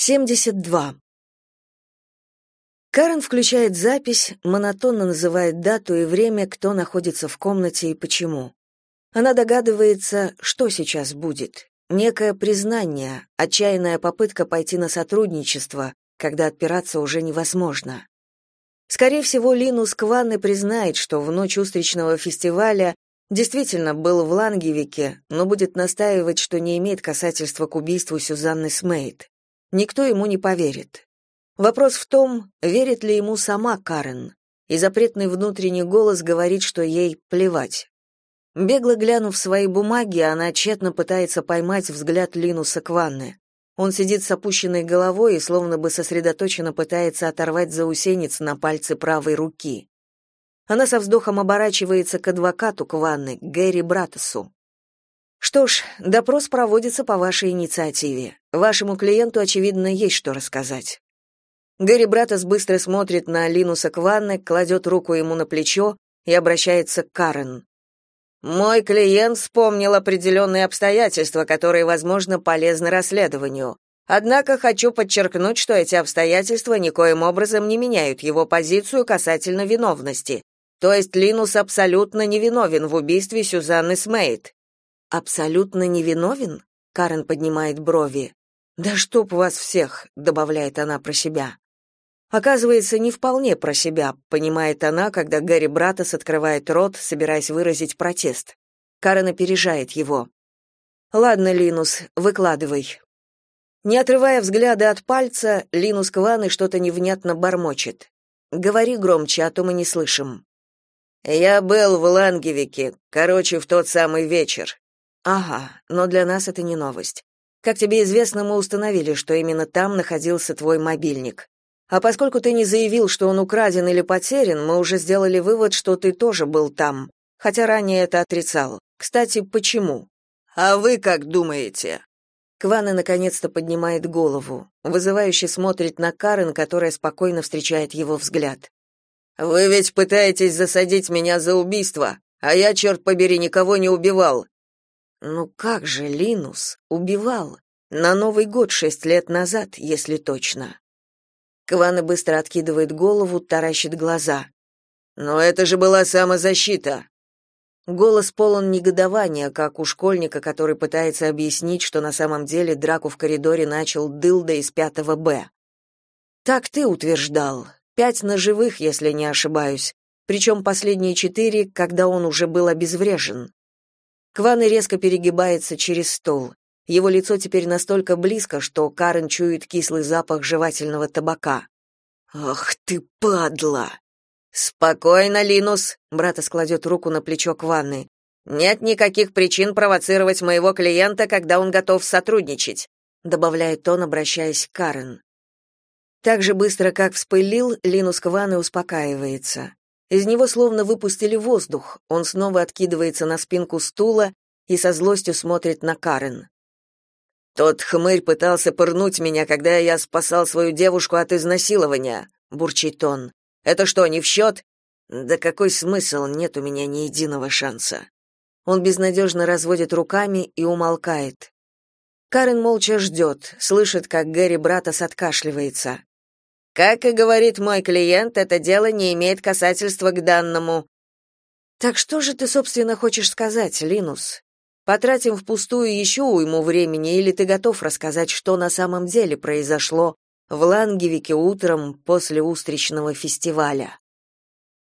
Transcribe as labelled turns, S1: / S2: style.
S1: 72. Карен включает запись, монотонно называет дату и время, кто находится в комнате и почему. Она догадывается, что сейчас будет. Некое признание, отчаянная попытка пойти на сотрудничество, когда отпираться уже невозможно. Скорее всего, Линус Кванне признает, что в ночь устричного фестиваля действительно был в Лангевике, но будет настаивать, что не имеет касательства к убийству Сюзанны Смейт никто ему не поверит. Вопрос в том, верит ли ему сама Карен, и запретный внутренний голос говорит, что ей плевать. Бегло глянув свои бумаги, она тщетно пытается поймать взгляд Линуса Кванны. Он сидит с опущенной головой и словно бы сосредоточенно пытается оторвать заусенец на пальце правой руки. Она со вздохом оборачивается к адвокату Кванны, Гэри Братосу. Что ж, допрос проводится по вашей инициативе. Вашему клиенту очевидно есть что рассказать. Гэри Братос быстро смотрит на Линуса Кванне, кладет руку ему на плечо и обращается к Карен. Мой клиент вспомнил определенные обстоятельства, которые, возможно, полезны расследованию. Однако хочу подчеркнуть, что эти обстоятельства никоим образом не меняют его позицию касательно виновности. То есть Линус абсолютно невиновен в убийстве Сюзанны Смейт абсолютно невиновен? Карен поднимает брови. Да чтоб вас всех, добавляет она про себя. Оказывается, не вполне про себя, понимает она, когда Гэри Братос открывает рот, собираясь выразить протест. Карен опережает его. Ладно, Линус, выкладывай. Не отрывая взгляда от пальца, Линус Кваны что-то невнятно бормочет. Говори громче, а то мы не слышим. Я был в Лангевике, короче, в тот самый вечер. Ага, но для нас это не новость. Как тебе известно, мы установили, что именно там находился твой мобильник. А поскольку ты не заявил, что он украден или потерян, мы уже сделали вывод, что ты тоже был там, хотя ранее это отрицал. Кстати, почему? А вы как думаете? Квана наконец-то поднимает голову, вызывающе смотрит на Карен, которая спокойно встречает его взгляд. Вы ведь пытаетесь засадить меня за убийство, а я, черт побери, никого не убивал. Ну как же Линус убивал? На Новый год шесть лет назад, если точно. Квана быстро откидывает голову, таращит глаза. Но это же была самозащита. Голос полон негодования, как у школьника, который пытается объяснить, что на самом деле драку в коридоре начал дылда из пятого Б. Так ты утверждал. Пять ножевых, если не ошибаюсь. Причем последние четыре, когда он уже был обезврежен. Кваны резко перегибается через стол. Его лицо теперь настолько близко, что Карен чует кислый запах жевательного табака. «Ах ты, падла!» «Спокойно, Линус!» — брат складет руку на плечо Кванны. «Нет никаких причин провоцировать моего клиента, когда он готов сотрудничать», — добавляет он, обращаясь к Карен. Так же быстро, как вспылил, Линус Кванны успокаивается. Из него словно выпустили воздух. Он снова откидывается на спинку стула и со злостью смотрит на Карен. Тот хмырь пытался пырнуть меня, когда я спасал свою девушку от изнасилования, бурчит он. Это что, не в счет?» Да какой смысл? Нет у меня ни единого шанса. Он безнадежно разводит руками и умолкает. Карен молча ждет, слышит, как Гэри Братос откашливается. Как и говорит мой клиент, это дело не имеет касательства к данному. Так что же ты, собственно, хочешь сказать, Линус? Потратим впустую еще уйму времени, или ты готов рассказать, что на самом деле произошло в Лангевике утром после устричного фестиваля?